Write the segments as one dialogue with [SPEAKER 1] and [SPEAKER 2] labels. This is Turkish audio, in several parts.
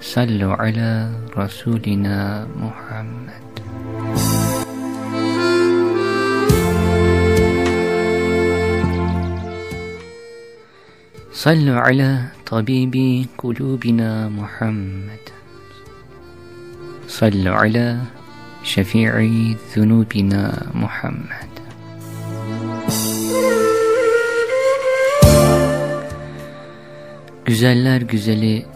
[SPEAKER 1] Sallu ala Resulina Muhammed. Sallu ala tabibi kulubina Muhammed. Sallu ala şefii zunubina Muhammed. Güzeller güzeli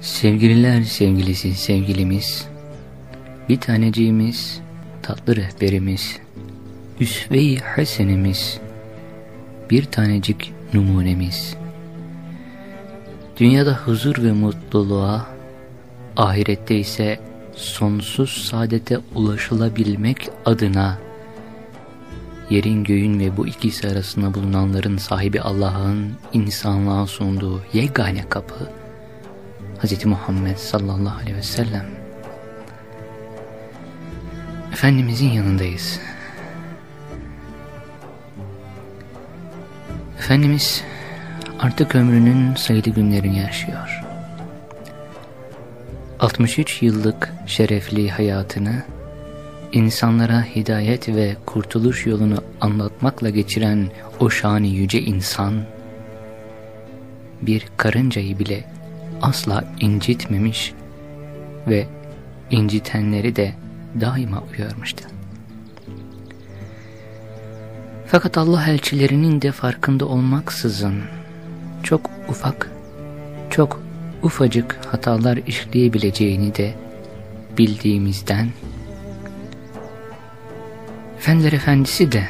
[SPEAKER 1] Sevgililer sevgilisi sevgilimiz, bir taneciğimiz, tatlı rehberimiz, üsve-i hasenimiz, bir tanecik numunemiz. Dünyada huzur ve mutluluğa, ahirette ise sonsuz saadete ulaşılabilmek adına yerin göğün ve bu ikisi arasında bulunanların sahibi Allah'ın insanlığa sunduğu yegane kapı, Hz. Muhammed sallallahu aleyhi ve sellem Efendimizin yanındayız. Efendimiz artık ömrünün sayılı günlerini yaşıyor. 63 yıllık şerefli hayatını insanlara hidayet ve kurtuluş yolunu anlatmakla geçiren o şani yüce insan bir karıncayı bile asla incitmemiş ve incitenleri de daima uyarmıştı. Fakat Allah elçilerinin de farkında olmaksızın çok ufak, çok ufacık hatalar işleyebileceğini de bildiğimizden Efendiler Efendisi de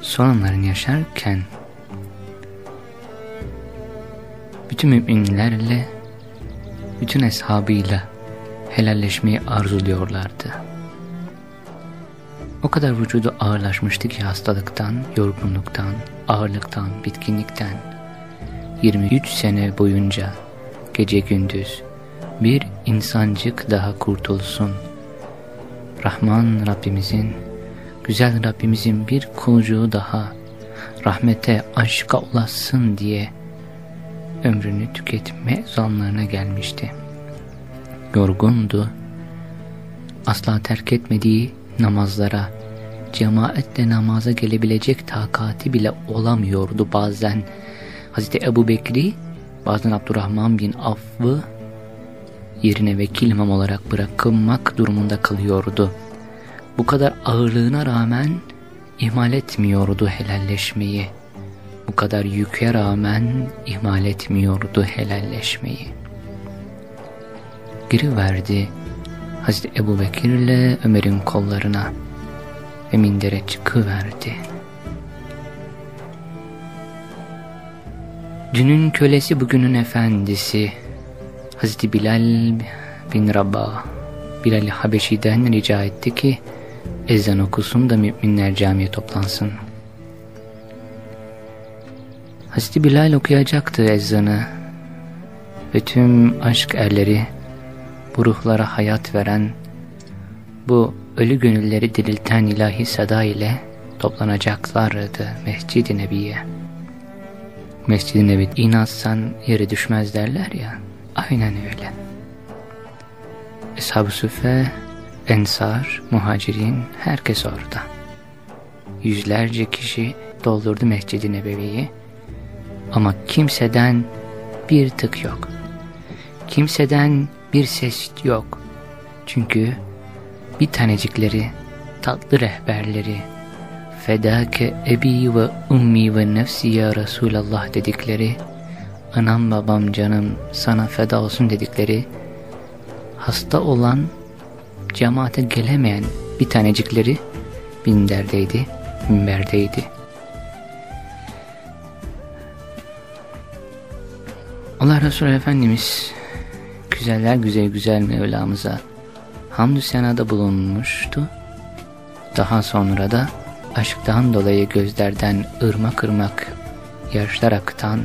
[SPEAKER 1] son anlarını yaşarken bütün müminlerle, bütün eshabıyla helalleşmeyi arzuluyorlardı. O kadar vücudu ağırlaşmıştı ki hastalıktan, yorgunluktan, ağırlıktan, bitkinlikten 23 sene boyunca gece gündüz bir insancık daha kurtulsun. Rahman Rabbimizin, güzel Rabbimizin bir kulucuğu daha rahmete, aşka ulaşsın diye ömrünü tüketme zanlarına gelmişti. Yorgundu, asla terk etmediği namazlara, cemaatle namaza gelebilecek takati bile olamıyordu bazen. Hazreti Ebu Bekri, bazen Abdurrahman bin Aff'ı yerine vekil imam olarak bırakılmak durumunda kalıyordu. Bu kadar ağırlığına rağmen ihmal etmiyordu helalleşmeyi bu kadar yüke rağmen ihmal etmiyordu helalleşmeyi. Giriverdi Hazreti Ebu Bekir ile Ömer'in kollarına ve mindere çıkıverdi. Dünün kölesi bugünün efendisi Hazreti Bilal bin Rabah Bilal Habeşi'den rica etti ki ezan okusun da müminler camiye toplansın. Hazreti Bilal okuyacaktı ezanı ve tüm aşk erleri bu ruhlara hayat veren, bu ölü gönülleri dirilten ilahi sada ile toplanacaklardı Mescid-i Nebi'ye. Mescid-i Nebi inatsan yere düşmez derler ya, aynen öyle. Eshab-ı Süffe, Ensar, Muhacirin, herkes orada. Yüzlerce kişi doldurdu Mescid-i Nebevi'yi ama kimseden bir tık yok. Kimseden bir ses yok. Çünkü bir tanecikleri, tatlı rehberleri, fedake ebi ve ummi ve nefsi ya Resulallah dedikleri, anam babam canım sana feda olsun dedikleri, hasta olan, cemaate gelemeyen bir tanecikleri binderdeydi, minberdeydi. Allah Resulü Efendimiz güzeller güzel güzel Mevlamıza hamdü senada bulunmuştu. Daha sonra da aşktan dolayı gözlerden ırmak ırmak yaşlar akıtan,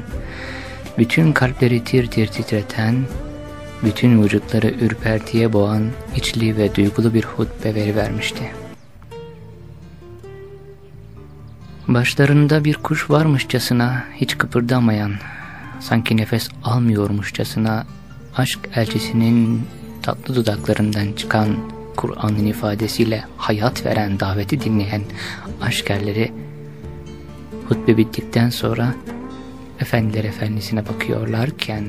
[SPEAKER 1] bütün kalpleri tir tir titreten, bütün vücutları ürpertiye boğan içli ve duygulu bir hutbe verivermişti. Başlarında bir kuş varmışçasına hiç kıpırdamayan, sanki nefes almıyormuşçasına aşk elçisinin tatlı dudaklarından çıkan Kur'an'ın ifadesiyle hayat veren daveti dinleyen aşkerleri hutbe bittikten sonra efendiler efendisine bakıyorlarken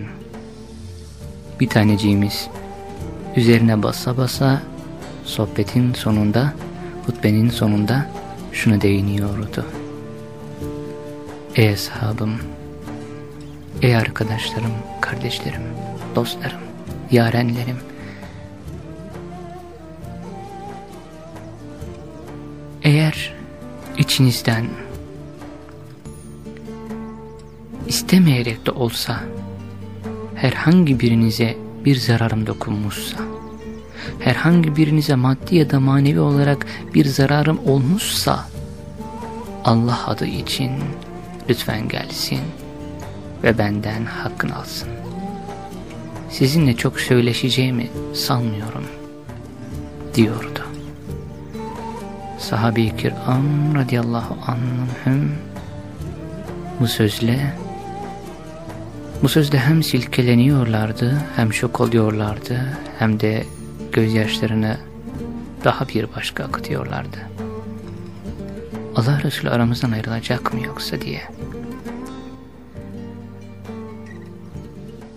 [SPEAKER 1] bir taneciğimiz üzerine basa basa sohbetin sonunda hutbenin sonunda şunu değiniyordu. Ey ashabım, ey arkadaşlarım, kardeşlerim, dostlarım, yarenlerim, Eğer içinizden istemeyerek de olsa herhangi birinize bir zararım dokunmuşsa, herhangi birinize maddi ya da manevi olarak bir zararım olmuşsa, Allah adı için lütfen gelsin ve benden hakkını alsın. Sizinle çok söyleşeceğimi sanmıyorum diyordu sahabe-i kiram radiyallahu anhüm bu sözle bu sözle hem silkeleniyorlardı hem şok oluyorlardı hem de gözyaşlarını daha bir başka akıtıyorlardı. Allah Resulü aramızdan ayrılacak mı yoksa diye.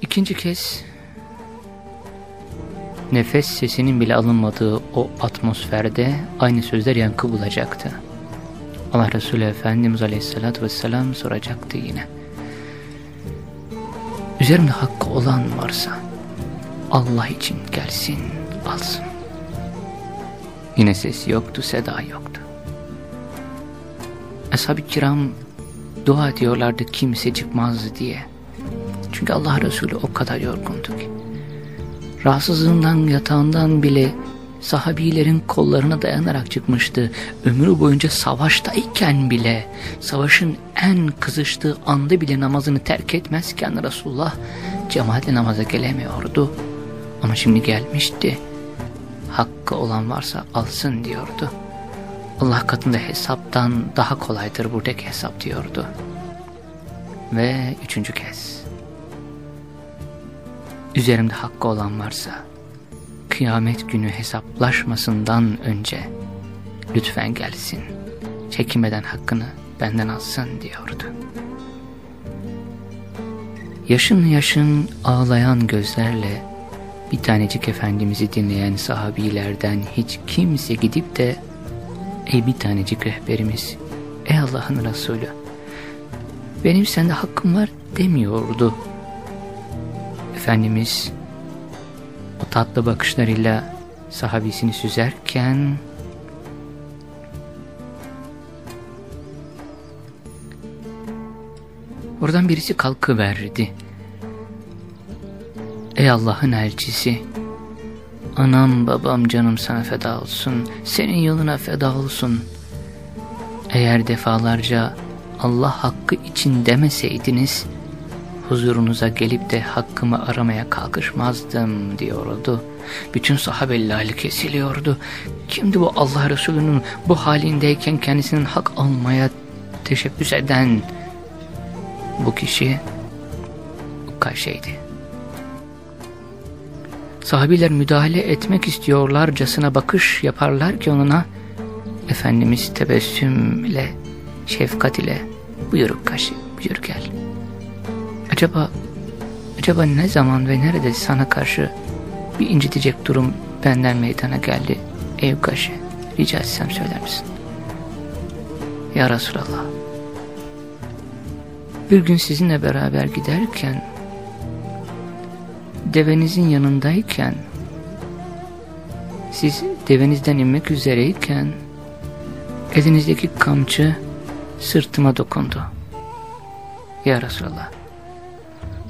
[SPEAKER 1] İkinci kez nefes sesinin bile alınmadığı o atmosferde aynı sözler yankı bulacaktı. Allah Resulü Efendimiz Aleyhisselatü Vesselam soracaktı yine. Üzerimde hakkı olan varsa Allah için gelsin, alsın. Yine ses yoktu, seda yoktu. Ashab-ı kiram dua ediyorlardı kimse çıkmaz diye. Çünkü Allah Resulü o kadar yorgundu ki rahatsızlığından yatağından bile sahabilerin kollarına dayanarak çıkmıştı. Ömrü boyunca savaştayken bile, savaşın en kızıştığı anda bile namazını terk etmezken Resulullah cemaatle namaza gelemiyordu. Ama şimdi gelmişti. Hakkı olan varsa alsın diyordu. Allah katında hesaptan daha kolaydır buradaki hesap diyordu. Ve üçüncü kez üzerimde hakkı olan varsa, kıyamet günü hesaplaşmasından önce lütfen gelsin, çekinmeden hakkını benden alsın diyordu. Yaşın yaşın ağlayan gözlerle bir tanecik Efendimiz'i dinleyen sahabilerden hiç kimse gidip de ey bir tanecik rehberimiz, ey Allah'ın Resulü, benim sende hakkım var demiyordu. Efendimiz o tatlı bakışlarıyla sahabisini süzerken oradan birisi kalkıverdi. Ey Allah'ın elçisi anam babam canım sana feda olsun senin yoluna feda olsun. Eğer defalarca Allah hakkı için demeseydiniz huzurunuza gelip de hakkımı aramaya kalkışmazdım diyordu Bütün sahabelilerle kesiliyordu. Kimdi bu Allah Resulü'nün bu halindeyken kendisinin hak almaya teşebbüs eden bu kişi Ukkaşe'ydi. Sahabiler müdahale etmek istiyorlarcasına bakış yaparlar ki onuna Efendimiz tebessümle, şefkat ile buyur Ukkaşe, buyur gel. Acaba, acaba ne zaman ve nerede sana karşı bir incitecek durum benden meydana geldi ey Ukkaşe, rica etsem söyler misin? Ya Resulallah, bir gün sizinle beraber giderken, devenizin yanındayken, siz devenizden inmek üzereyken, elinizdeki kamçı sırtıma dokundu. Ya Resulallah,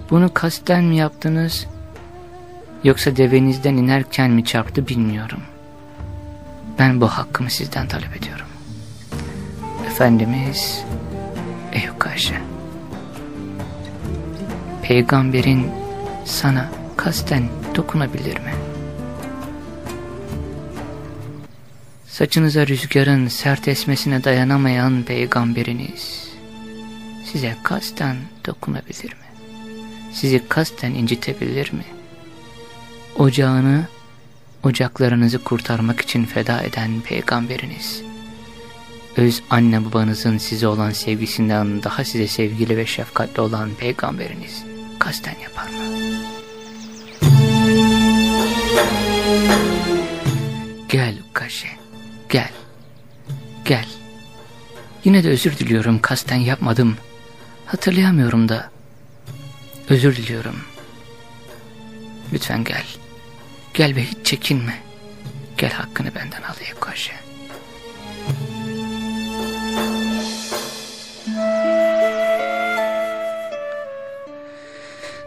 [SPEAKER 1] bunu kasten mi yaptınız, yoksa devenizden inerken mi çarptı bilmiyorum. Ben bu hakkımı sizden talep ediyorum. Efendimiz, ey Ukaşe, peygamberin sana kasten dokunabilir mi? Saçınıza rüzgarın sert esmesine dayanamayan peygamberiniz size kasten dokunabilir mi? Sizi kasten incitebilir mi? Ocağını, ocaklarınızı kurtarmak için feda eden peygamberiniz öz anne babanızın size olan sevgisinden daha size sevgili ve şefkatli olan peygamberiniz kasten yapar mı? Gel Ukaşe, gel, gel. Yine de özür diliyorum, kasten yapmadım. Hatırlayamıyorum da. Özür diliyorum. Lütfen gel. Gel ve hiç çekinme. Gel hakkını benden al Ukaşe.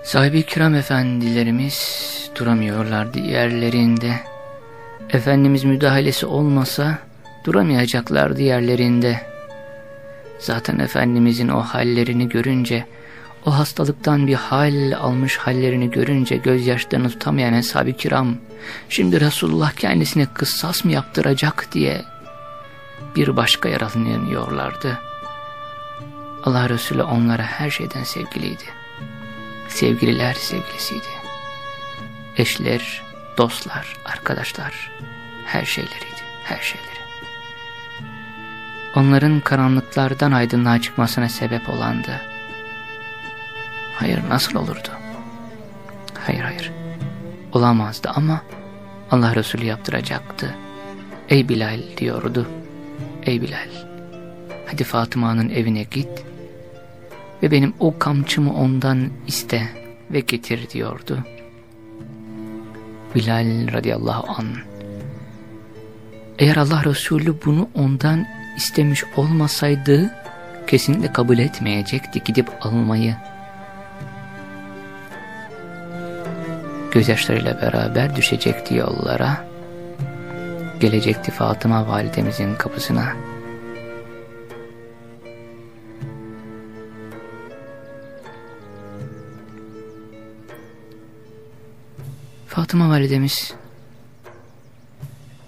[SPEAKER 1] Sahibi kiram efendilerimiz duramıyorlardı yerlerinde. Efendimiz müdahalesi olmasa duramayacaklardı yerlerinde. Zaten Efendimizin o hallerini görünce, o hastalıktan bir hal almış hallerini görünce gözyaşlarını tutamayan eshab-ı kiram, şimdi Resulullah kendisine kıssas mı yaptıracak diye bir başka yaralanıyorlardı. Allah Resulü onlara her şeyden sevgiliydi. Sevgililer sevgilisiydi. Eşler, dostlar, arkadaşlar, her şeyleriydi, her şeyleri. Onların karanlıklardan aydınlığa çıkmasına sebep olandı. Hayır nasıl olurdu? Hayır hayır, olamazdı ama Allah Resulü yaptıracaktı. Ey Bilal diyordu, ey Bilal, hadi Fatıma'nın evine git ve benim o kamçımı ondan iste ve getir diyordu. Bilal radıyallahu an. Eğer Allah Resulü bunu ondan istemiş olmasaydı kesinlikle kabul etmeyecekti gidip almayı. Gözyaşlarıyla beraber düşecekti yollara. Gelecekti Fatıma validemizin kapısına. Fatıma validemiz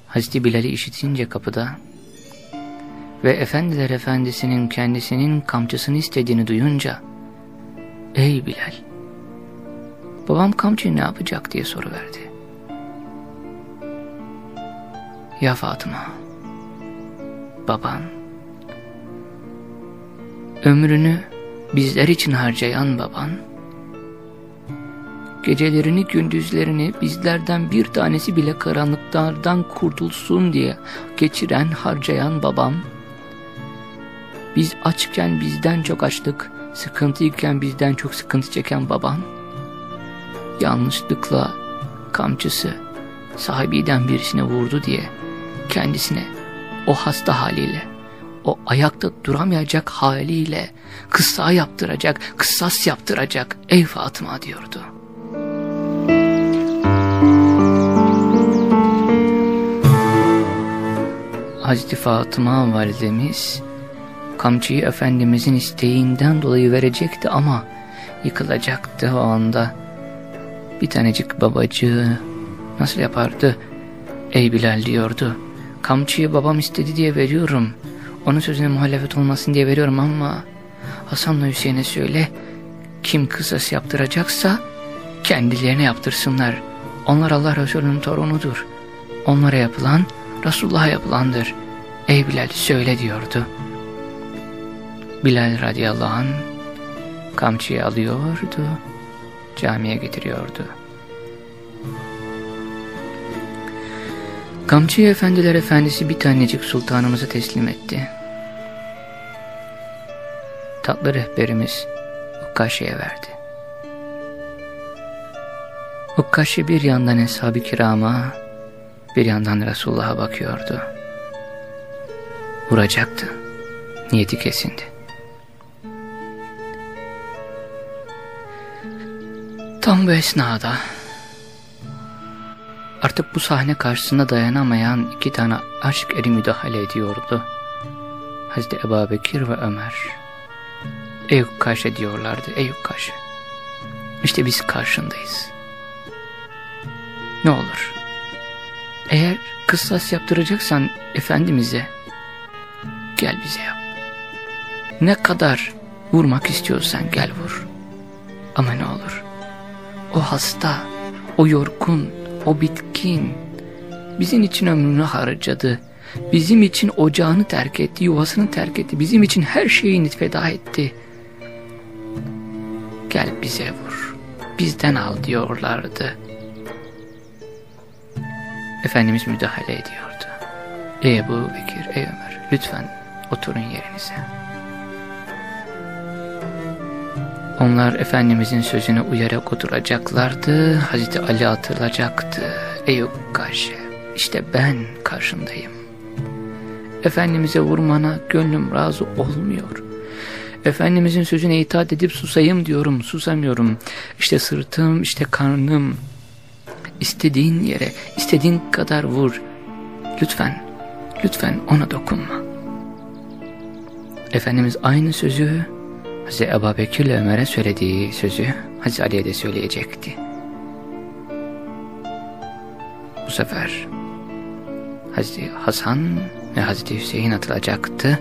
[SPEAKER 1] Hazreti Bilal'i işitince kapıda ve Efendiler Efendisi'nin kendisinin kamçısını istediğini duyunca Ey Bilal babam kamçıyı ne yapacak diye soru verdi. Ya Fatıma baban ömrünü bizler için harcayan baban Gecelerini gündüzlerini bizlerden bir tanesi bile karanlıklardan kurtulsun diye geçiren harcayan babam. Biz açken bizden çok açlık, sıkıntıyken bizden çok sıkıntı çeken babam. Yanlışlıkla kamçısı sahibiden birisine vurdu diye kendisine o hasta haliyle, o ayakta duramayacak haliyle kıssa yaptıracak, kıssas yaptıracak ey Fatıma diyordu. Hazreti Fatıma validemiz kamçıyı Efendimizin isteğinden dolayı verecekti ama yıkılacaktı o anda. Bir tanecik babacığı Nasıl yapardı? Ey Bilal diyordu. Kamçıyı babam istedi diye veriyorum. Onun sözüne muhalefet olmasın diye veriyorum ama Hasan'la Hüseyin'e söyle kim kısas yaptıracaksa kendilerine yaptırsınlar. Onlar Allah Resulü'nün torunudur. Onlara yapılan Resulullah'a yapılandır. Ey Bilal söyle diyordu. Bilal radıyallahu anh kamçıyı alıyordu, camiye getiriyordu. Kamçıyı efendiler efendisi bir tanecik sultanımıza teslim etti. Tatlı rehberimiz Ukkaşi'ye verdi. Ukkaşi bir yandan eshab-ı kirama, bir yandan Resulullah'a bakıyordu. Vuracaktı. Niyeti kesindi. Tam bu esnada artık bu sahne karşısında dayanamayan iki tane aşk eri müdahale ediyordu. Hazreti Ebu Bekir ve Ömer. Ey Ukkaşe diyorlardı, ey Ukkaşe. İşte biz karşındayız. Ne olur, eğer kıssas yaptıracaksan Efendimiz'e, gel bize yap. Ne kadar vurmak istiyorsan gel vur. Ama ne olur, o hasta, o yorgun, o bitkin, bizim için ömrünü harcadı, bizim için ocağını terk etti, yuvasını terk etti, bizim için her şeyini feda etti. Gel bize vur, bizden al diyorlardı. Efendimiz müdahale ediyordu. Ey Ebu Bekir, ey Ömer, lütfen oturun yerinize. Onlar Efendimizin sözüne uyarak oturacaklardı. Hazreti Ali atılacaktı. Ey Ukkaşe, işte ben karşındayım. Efendimiz'e vurmana gönlüm razı olmuyor. Efendimizin sözüne itaat edip susayım diyorum, susamıyorum. İşte sırtım, işte karnım. İstediğin yere, istediğin kadar vur. Lütfen, lütfen ona dokunma. Efendimiz aynı sözü Hazreti Ebu Bekir ile Ömer'e söylediği sözü Hazreti Ali'ye de söyleyecekti. Bu sefer Hazreti Hasan ve Hazreti Hüseyin atılacaktı.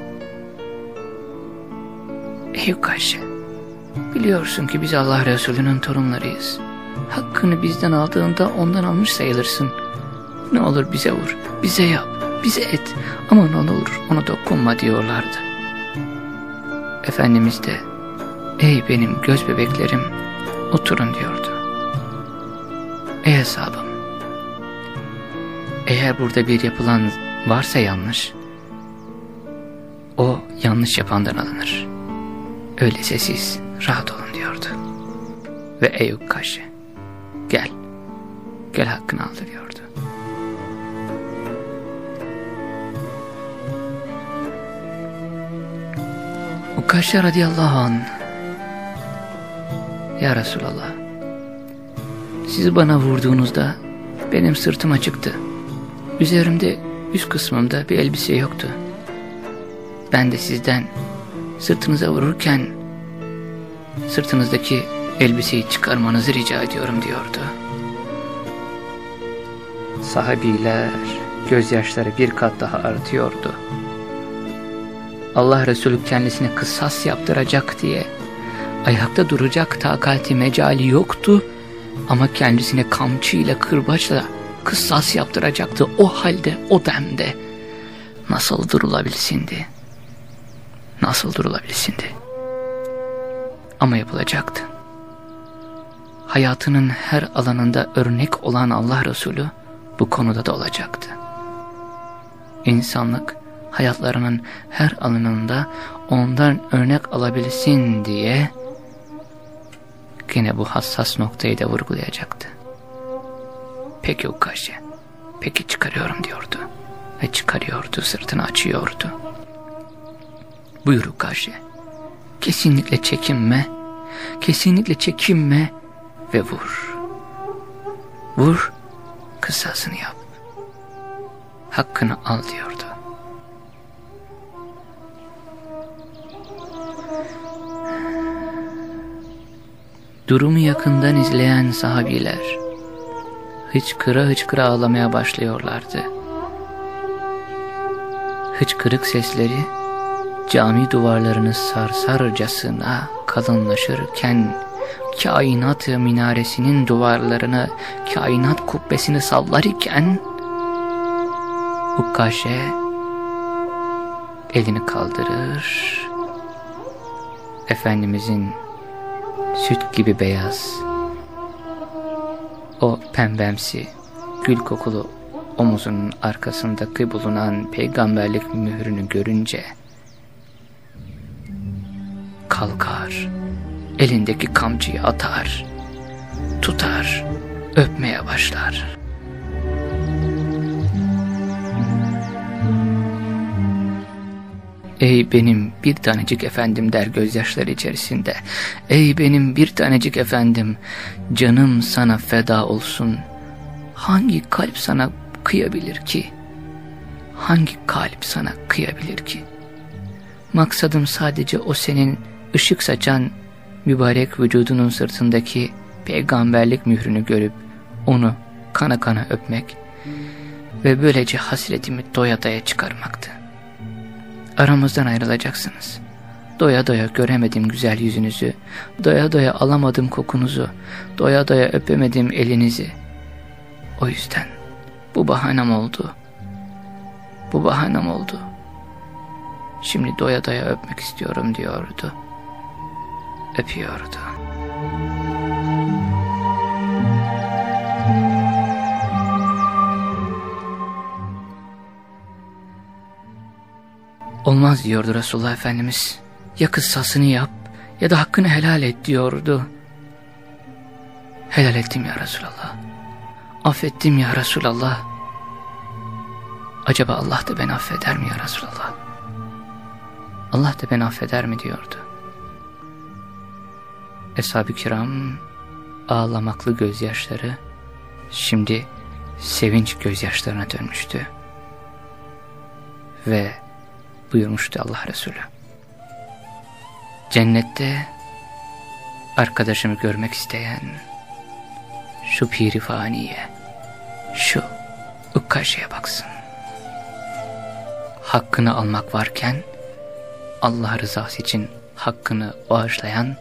[SPEAKER 1] Ey Ukkaşe, biliyorsun ki biz Allah Resulü'nün torunlarıyız. Hakkını bizden aldığında ondan almış sayılırsın. Ne olur bize vur, bize yap, bize et ama ne olur ona dokunma diyorlardı. Efendimiz de ey benim göz bebeklerim oturun diyordu. Ey hesabım, eğer burada bir yapılan varsa yanlış, o yanlış yapandan alınır. Öyleyse siz rahat olun diyordu. Ve ey Ukkaşe, gel, gel hakkını aldı diyordu. Ukkaşe radıyallahu anh, Ya Resulallah, sizi bana vurduğunuzda benim sırtım açıktı. Üzerimde, üst kısmımda bir elbise yoktu. Ben de sizden sırtınıza vururken sırtınızdaki elbiseyi çıkarmanızı rica ediyorum diyordu. Sahabiler gözyaşları bir kat daha artıyordu. Allah Resulü kendisine kısas yaptıracak diye ayakta duracak takati mecali yoktu ama kendisine kamçıyla kırbaçla kısas yaptıracaktı. O halde o demde nasıl durulabilsindi nasıl durulabilsindi ama yapılacaktı. Hayatının her alanında örnek olan Allah Resulü bu konuda da olacaktı. İnsanlık hayatlarının her alanında ondan örnek alabilsin diye yine bu hassas noktayı da vurgulayacaktı. Peki Ukkaşe, peki çıkarıyorum diyordu. Ve çıkarıyordu, sırtını açıyordu. Buyur Ukkaşe, kesinlikle çekinme, kesinlikle çekinme ve vur. Vur, kısasını yap. Hakkını al diyordu. Durumu yakından izleyen sahabiler hıçkıra hıçkıra ağlamaya başlıyorlardı. Hıçkırık sesleri cami duvarlarını sarsarcasına kalınlaşırken kainat minaresinin duvarlarını, kainat kubbesini sallar iken Ukkaşe elini kaldırır. Efendimizin süt gibi beyaz, o pembemsi, gül kokulu omuzunun arkasındaki bulunan peygamberlik mührünü görünce kalkar, elindeki kamçıyı atar, tutar, öpmeye başlar. Ey benim bir tanecik efendim der gözyaşları içerisinde. Ey benim bir tanecik efendim, canım sana feda olsun. Hangi kalp sana kıyabilir ki? Hangi kalp sana kıyabilir ki? Maksadım sadece o senin ışık saçan mübarek vücudunun sırtındaki peygamberlik mührünü görüp onu kana kana öpmek ve böylece hasretimi doya doya çıkarmaktı. Aramızdan ayrılacaksınız. Doya doya göremedim güzel yüzünüzü, doya doya alamadım kokunuzu, doya doya öpemedim elinizi. O yüzden bu bahanem oldu. Bu bahanem oldu. Şimdi doya doya öpmek istiyorum diyordu. Öpüyordu. Olmaz diyordu Resulullah Efendimiz. Ya kıssasını yap ya da hakkını helal et diyordu. Helal ettim ya Resulallah. Affettim ya Resulallah. Acaba Allah da beni affeder mi ya Resulallah? Allah da beni affeder mi diyordu. Eshab-ı kiram ağlamaklı gözyaşları şimdi sevinç gözyaşlarına dönmüştü. Ve buyurmuştu Allah Resulü. Cennette arkadaşımı görmek isteyen şu piri faniye, şu ukkaşeye baksın. Hakkını almak varken Allah rızası için hakkını bağışlayan,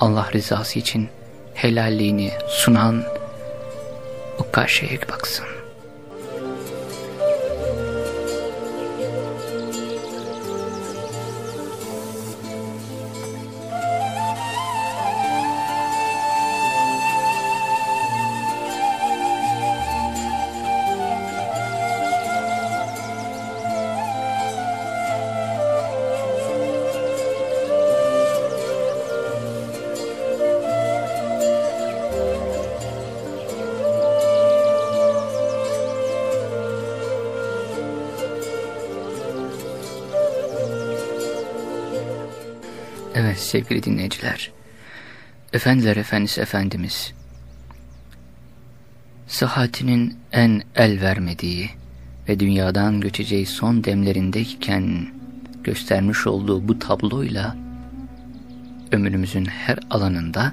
[SPEAKER 1] Allah rızası için helalliğini sunan ukkaşeye baksın. Evet sevgili dinleyiciler, Efendiler Efendisi Efendimiz, sıhhatinin en el vermediği ve dünyadan göçeceği son demlerindeyken göstermiş olduğu bu tabloyla ömrümüzün her alanında,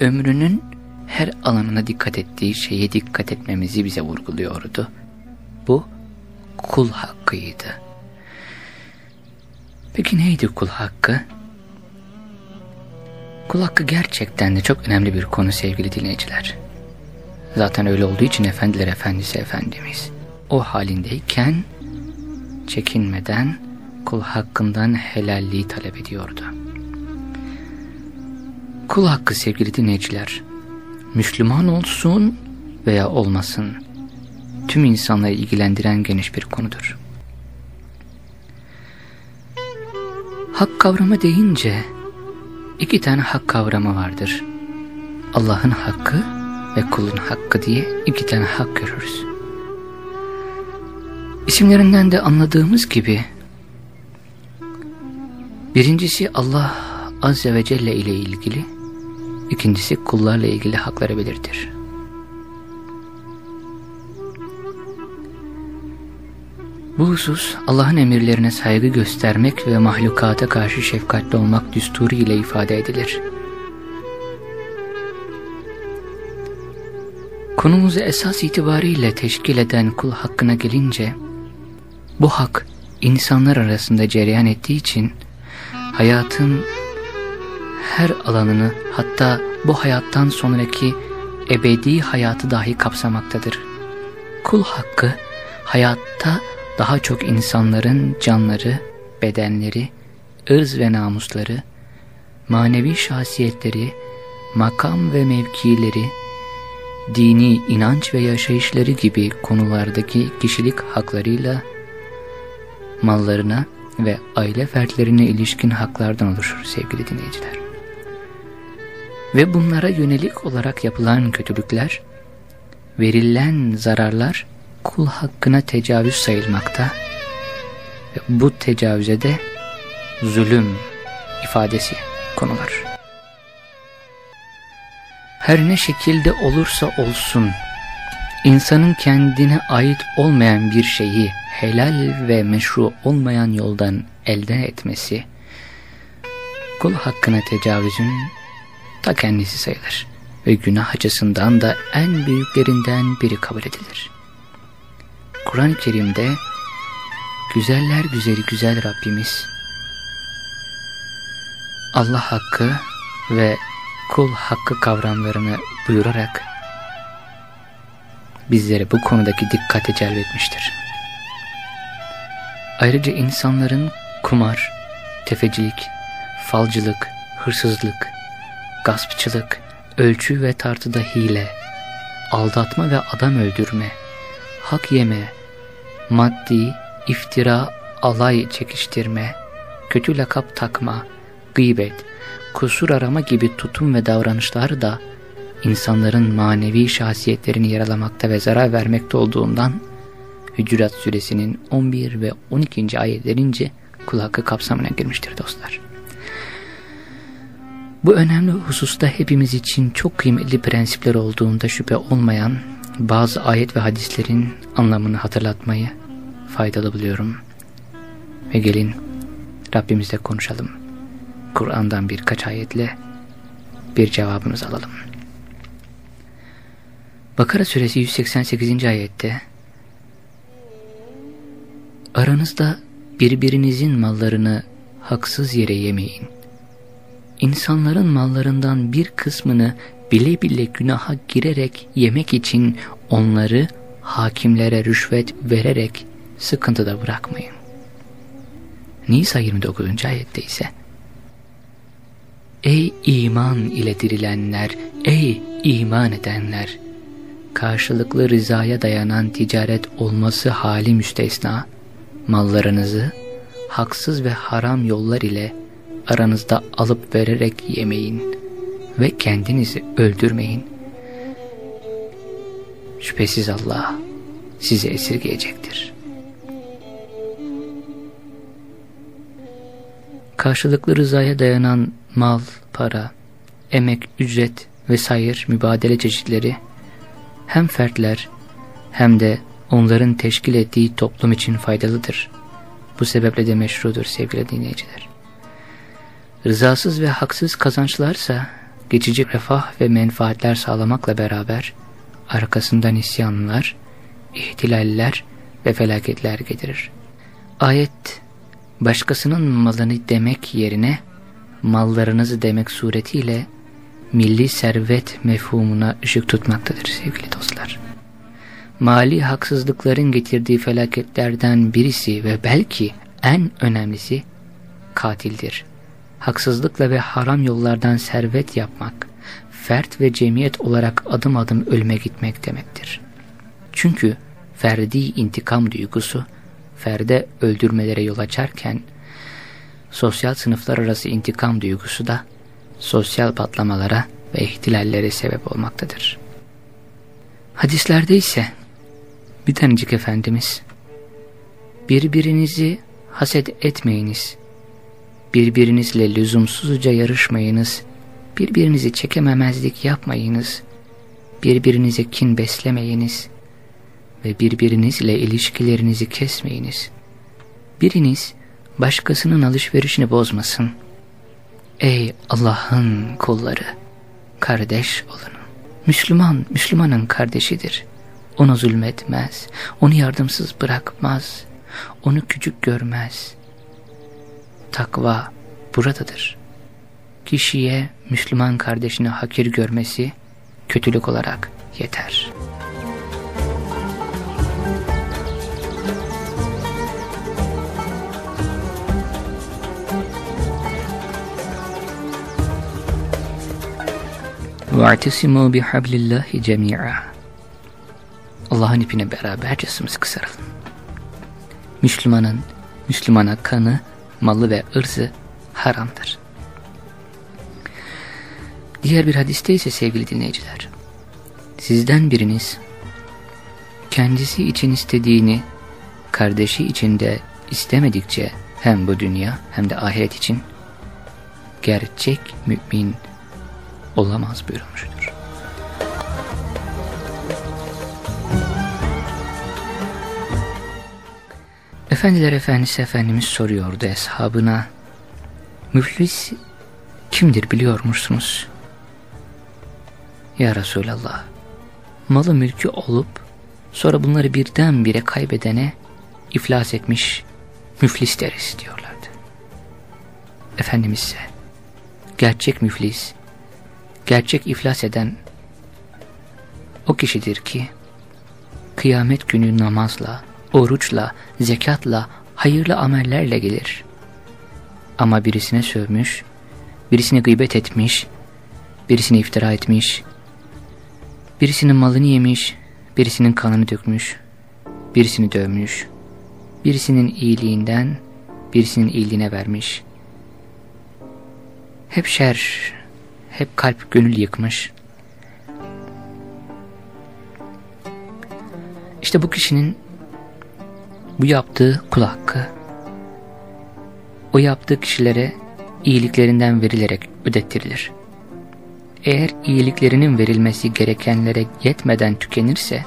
[SPEAKER 1] ömrünün her alanına dikkat ettiği şeye dikkat etmemizi bize vurguluyordu. Bu kul hakkıydı. Peki neydi kul hakkı? Kul hakkı gerçekten de çok önemli bir konu sevgili dinleyiciler. Zaten öyle olduğu için Efendiler Efendisi Efendimiz o halindeyken çekinmeden kul hakkından helalliği talep ediyordu. Kul hakkı sevgili dinleyiciler, Müslüman olsun veya olmasın, tüm insanları ilgilendiren geniş bir konudur. Hak kavramı deyince iki tane hak kavramı vardır. Allah'ın hakkı ve kulun hakkı diye iki tane hak görürüz. İsimlerinden de anladığımız gibi birincisi Allah Azze ve Celle ile ilgili, ikincisi kullarla ilgili hakları belirtir. Bu husus Allah'ın emirlerine saygı göstermek ve mahlukata karşı şefkatli olmak düsturu ile ifade edilir. Konumuzu esas itibariyle teşkil eden kul hakkına gelince, bu hak insanlar arasında cereyan ettiği için hayatın her alanını hatta bu hayattan sonraki ebedi hayatı dahi kapsamaktadır. Kul hakkı hayatta daha çok insanların canları, bedenleri, ırz ve namusları, manevi şahsiyetleri, makam ve mevkileri, dini inanç ve yaşayışları gibi konulardaki kişilik haklarıyla mallarına ve aile fertlerine ilişkin haklardan oluşur sevgili dinleyiciler. Ve bunlara yönelik olarak yapılan kötülükler, verilen zararlar kul hakkına tecavüz sayılmakta ve bu tecavüze de zulüm ifadesi konular. Her ne şekilde olursa olsun insanın kendine ait olmayan bir şeyi helal ve meşru olmayan yoldan elde etmesi kul hakkına tecavüzün ta kendisi sayılır ve günah açısından da en büyüklerinden biri kabul edilir. Kur'an-ı Kerim'de güzeller güzeli güzel Rabbimiz Allah hakkı ve kul hakkı kavramlarını buyurarak bizlere bu konudaki dikkate celbetmiştir. Ayrıca insanların kumar, tefecilik, falcılık, hırsızlık, gaspçılık, ölçü ve tartıda hile, aldatma ve adam öldürme, hak yeme, maddi, iftira, alay çekiştirme, kötü lakap takma, gıybet, kusur arama gibi tutum ve davranışlar da insanların manevi şahsiyetlerini yaralamakta ve zarar vermekte olduğundan Hücurat suresinin 11 ve 12. ayetlerince kul hakkı kapsamına girmiştir dostlar. Bu önemli hususta hepimiz için çok kıymetli prensipler olduğunda şüphe olmayan bazı ayet ve hadislerin anlamını hatırlatmayı faydalı buluyorum. Ve gelin Rabbimizle konuşalım. Kur'an'dan birkaç ayetle bir cevabımızı alalım. Bakara suresi 188. ayette Aranızda birbirinizin mallarını haksız yere yemeyin. İnsanların mallarından bir kısmını bile bile günaha girerek yemek için onları hakimlere rüşvet vererek sıkıntıda bırakmayın. Nisa 29. ayette ise Ey iman ile dirilenler, ey iman edenler! Karşılıklı rızaya dayanan ticaret olması hali müstesna, mallarınızı haksız ve haram yollar ile aranızda alıp vererek yemeyin ve kendinizi öldürmeyin. Şüphesiz Allah sizi esirgeyecektir. Karşılıklı rızaya dayanan mal, para, emek, ücret vesaire mübadele çeşitleri hem fertler hem de onların teşkil ettiği toplum için faydalıdır. Bu sebeple de meşrudur sevgili dinleyiciler. Rızasız ve haksız kazançlarsa geçici refah ve menfaatler sağlamakla beraber arkasından isyanlar, ihtilaller ve felaketler getirir. Ayet başkasının malını demek yerine mallarınızı demek suretiyle milli servet mefhumuna ışık tutmaktadır sevgili dostlar. Mali haksızlıkların getirdiği felaketlerden birisi ve belki en önemlisi katildir. Haksızlıkla ve haram yollardan servet yapmak, fert ve cemiyet olarak adım adım ölüme gitmek demektir. Çünkü ferdi intikam duygusu, ferde öldürmelere yol açarken, sosyal sınıflar arası intikam duygusu da sosyal patlamalara ve ihtilallere sebep olmaktadır. Hadislerde ise bir tanecik Efendimiz, birbirinizi haset etmeyiniz, birbirinizle lüzumsuzca yarışmayınız, birbirinizi çekememezlik yapmayınız, birbirinize kin beslemeyiniz ve birbirinizle ilişkilerinizi kesmeyiniz. Biriniz başkasının alışverişini bozmasın. Ey Allah'ın kulları, kardeş olun, Müslüman, Müslümanın kardeşidir. Ona zulmetmez, onu yardımsız bırakmaz, onu küçük görmez. Takva buradadır. Kişiye Müslüman kardeşini hakir görmesi kötülük olarak yeter.'' وَاَعْتِسِمُوا بِحَبْلِ اللّٰهِ جَمِيعًا Allah'ın ipine beraberce sımsıkı sarılın. Müslümanın, Müslümana kanı, malı ve ırzı haramdır. Diğer bir hadiste ise sevgili dinleyiciler, sizden biriniz kendisi için istediğini kardeşi için de istemedikçe hem bu dünya hem de ahiret için gerçek mümin olamaz buyurmuştur. Efendiler Efendisi Efendimiz soruyordu eshabına, müflis kimdir biliyor musunuz? Ya Resulallah, malı mülkü olup sonra bunları birdenbire kaybedene iflas etmiş müflis deriz diyorlardı. Efendimiz ise gerçek müflis gerçek iflas eden o kişidir ki kıyamet günü namazla, oruçla, zekatla, hayırlı amellerle gelir. Ama birisine sövmüş, birisine gıybet etmiş, birisine iftira etmiş, birisinin malını yemiş, birisinin kanını dökmüş, birisini dövmüş, birisinin iyiliğinden birisinin iyiliğine vermiş. Hep şer, hep kalp gönül yıkmış. İşte bu kişinin bu yaptığı kul hakkı, o yaptığı kişilere iyiliklerinden verilerek ödettirilir. Eğer iyiliklerinin verilmesi gerekenlere yetmeden tükenirse,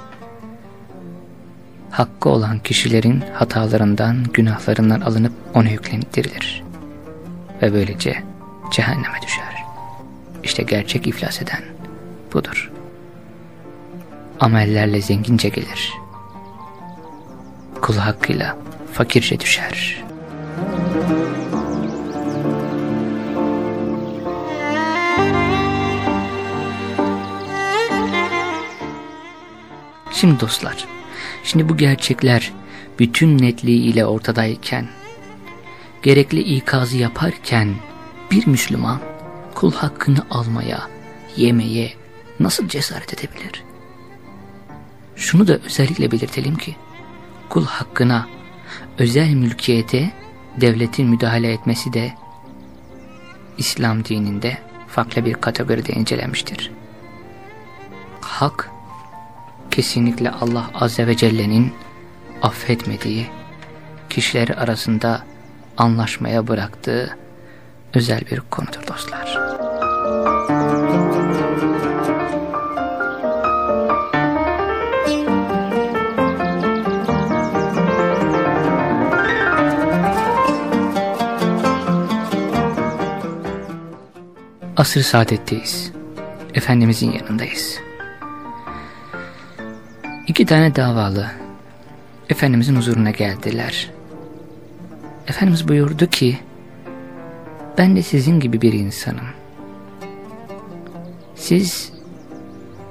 [SPEAKER 1] hakkı olan kişilerin hatalarından, günahlarından alınıp ona yüklendirilir. Ve böylece cehenneme düşer. İşte gerçek iflas eden budur. Amellerle zengince gelir. Kul hakkıyla fakirce düşer. Şimdi dostlar, şimdi bu gerçekler bütün netliğiyle ortadayken, gerekli ikazı yaparken bir Müslüman kul hakkını almaya, yemeye nasıl cesaret edebilir? Şunu da özellikle belirtelim ki, kul hakkına, özel mülkiyete devletin müdahale etmesi de İslam dininde farklı bir kategoride incelenmiştir. Hak, kesinlikle Allah Azze ve Celle'nin affetmediği, kişiler arasında anlaşmaya bıraktığı özel bir konudur dostlar. Asr-ı saadetteyiz. Efendimizin yanındayız. İki tane davalı Efendimizin huzuruna geldiler. Efendimiz buyurdu ki ben de sizin gibi bir insanım. Siz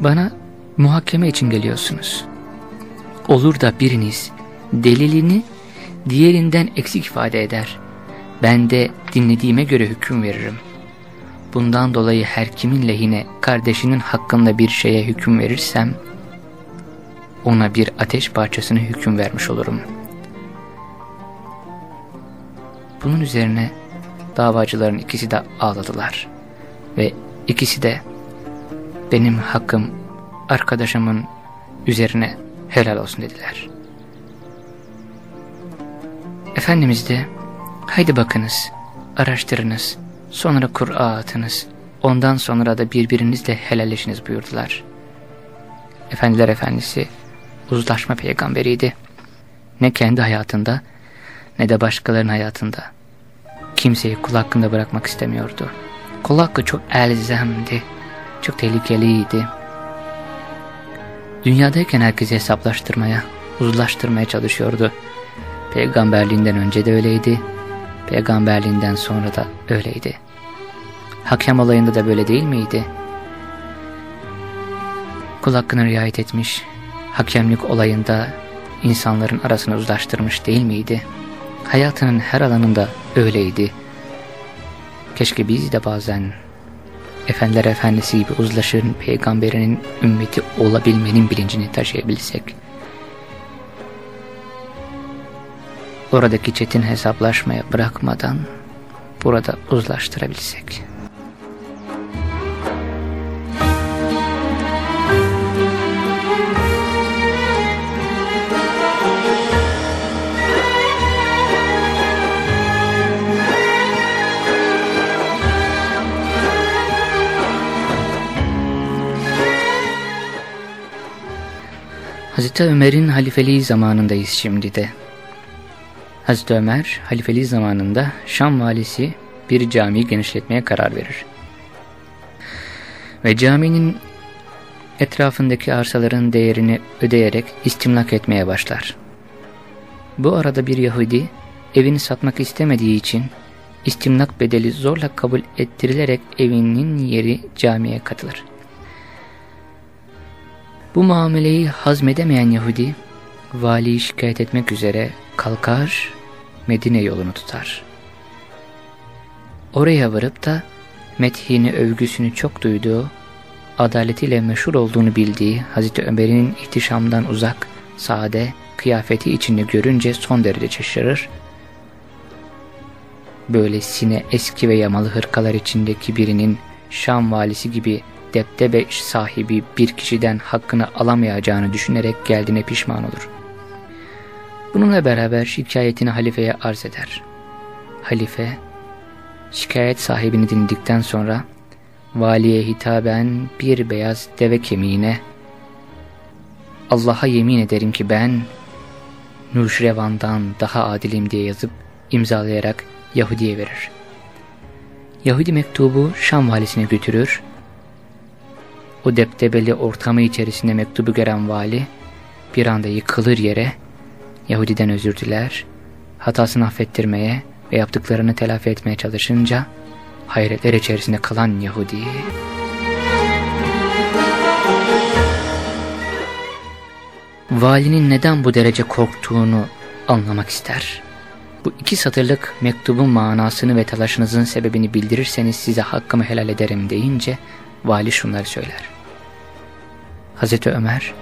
[SPEAKER 1] bana muhakeme için geliyorsunuz. Olur da biriniz delilini diğerinden eksik ifade eder. Ben de dinlediğime göre hüküm veririm. Bundan dolayı her kimin lehine kardeşinin hakkında bir şeye hüküm verirsem, ona bir ateş parçasını hüküm vermiş olurum. Bunun üzerine davacıların ikisi de ağladılar. Ve ikisi de benim hakkım arkadaşımın üzerine helal olsun dediler. Efendimiz de haydi bakınız, araştırınız, sonra Kur'a atınız, ondan sonra da birbirinizle helalleşiniz buyurdular. Efendiler Efendisi uzlaşma peygamberiydi. Ne kendi hayatında ne de başkalarının hayatında kimseyi kul hakkında bırakmak istemiyordu. Kul hakkı çok elzemdi, çok tehlikeliydi. Dünyadayken herkesi hesaplaştırmaya, uzlaştırmaya çalışıyordu. Peygamberliğinden önce de öyleydi, peygamberliğinden sonra da öyleydi. Hakem olayında da böyle değil miydi? Kul hakkına riayet etmiş, hakemlik olayında insanların arasını uzlaştırmış değil miydi? Hayatının her alanında öyleydi. Keşke biz de bazen Efendiler Efendisi gibi uzlaşın peygamberinin ümmeti olabilmenin bilincini taşıyabilsek. Oradaki çetin hesaplaşmaya bırakmadan burada uzlaştırabilsek. Hazreti Ömer'in halifeliği zamanındayız şimdi de. Hazreti Ömer halifeliği zamanında Şam valisi bir camiyi genişletmeye karar verir. Ve caminin etrafındaki arsaların değerini ödeyerek istimlak etmeye başlar. Bu arada bir Yahudi evini satmak istemediği için istimlak bedeli zorla kabul ettirilerek evinin yeri camiye katılır. Bu muameleyi hazmedemeyen Yahudi, valiyi şikayet etmek üzere kalkar, Medine yolunu tutar. Oraya varıp da methini övgüsünü çok duyduğu, adaletiyle meşhur olduğunu bildiği Hazreti Ömer'in ihtişamdan uzak, sade, kıyafeti içinde görünce son derece şaşırır. Böylesine eski ve yamalı hırkalar içindeki birinin Şam valisi gibi deptebe sahibi bir kişiden hakkını alamayacağını düşünerek geldiğine pişman olur. Bununla beraber şikayetini halifeye arz eder. Halife, şikayet sahibini dinledikten sonra valiye hitaben bir beyaz deve kemiğine Allah'a yemin ederim ki ben Nuşrevan'dan daha adilim diye yazıp imzalayarak Yahudi'ye verir. Yahudi mektubu Şam valisine götürür o deptebeli ortamı içerisinde mektubu gören vali bir anda yıkılır yere, Yahudiden özür diler, hatasını affettirmeye ve yaptıklarını telafi etmeye çalışınca hayretler içerisinde kalan Yahudi valinin neden bu derece korktuğunu anlamak ister. Bu iki satırlık mektubun manasını ve telaşınızın sebebini bildirirseniz size hakkımı helal ederim deyince vali şunları söyler. Hazreti Ömer,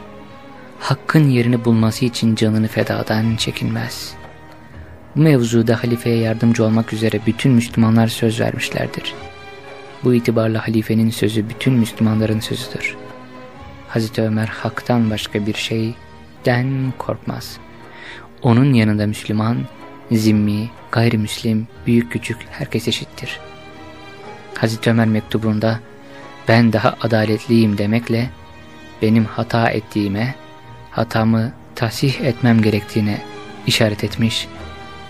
[SPEAKER 1] hakkın yerini bulması için canını fedadan çekinmez. Bu mevzuda halifeye yardımcı olmak üzere bütün Müslümanlar söz vermişlerdir. Bu itibarla halifenin sözü bütün Müslümanların sözüdür. Hazreti Ömer haktan başka bir şeyden korkmaz. Onun yanında Müslüman, zimmi, gayrimüslim, büyük küçük herkes eşittir. Hazreti Ömer mektubunda ben daha adaletliyim demekle benim hata ettiğime, hatamı tasih etmem gerektiğine işaret etmiş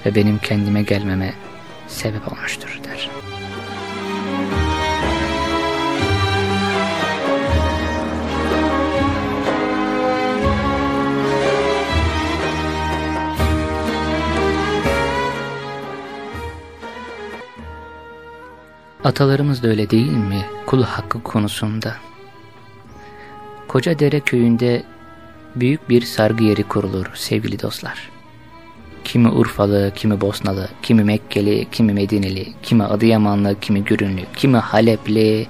[SPEAKER 1] ve benim kendime gelmeme sebep olmuştur der. Atalarımız da öyle değil mi kul hakkı konusunda? Koca Dere köyünde büyük bir sargı yeri kurulur sevgili dostlar. Kimi Urfalı, kimi Bosnalı, kimi Mekkeli, kimi Medineli, kimi Adıyamanlı, kimi Gürünlü, kimi Halepli,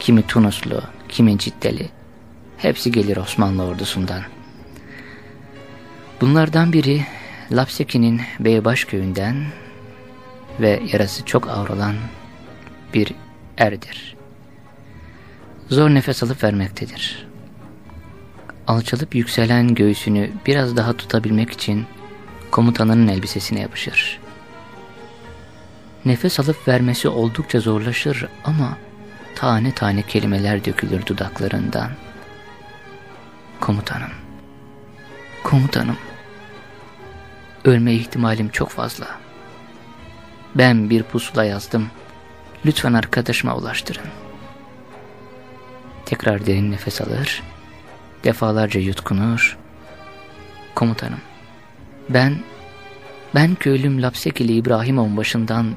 [SPEAKER 1] kimi Tunuslu, kimi Ciddeli. Hepsi gelir Osmanlı ordusundan. Bunlardan biri Lapseki'nin Beybaş köyünden ve yarası çok ağır olan bir erdir. Zor nefes alıp vermektedir. Alçalıp yükselen göğsünü biraz daha tutabilmek için komutanının elbisesine yapışır. Nefes alıp vermesi oldukça zorlaşır ama tane tane kelimeler dökülür dudaklarından. Komutanım, komutanım, ölme ihtimalim çok fazla. Ben bir pusula yazdım, lütfen arkadaşıma ulaştırın. Tekrar derin nefes alır defalarca yutkunur. Komutanım, ben, ben köylüm Lapsekili İbrahimov başından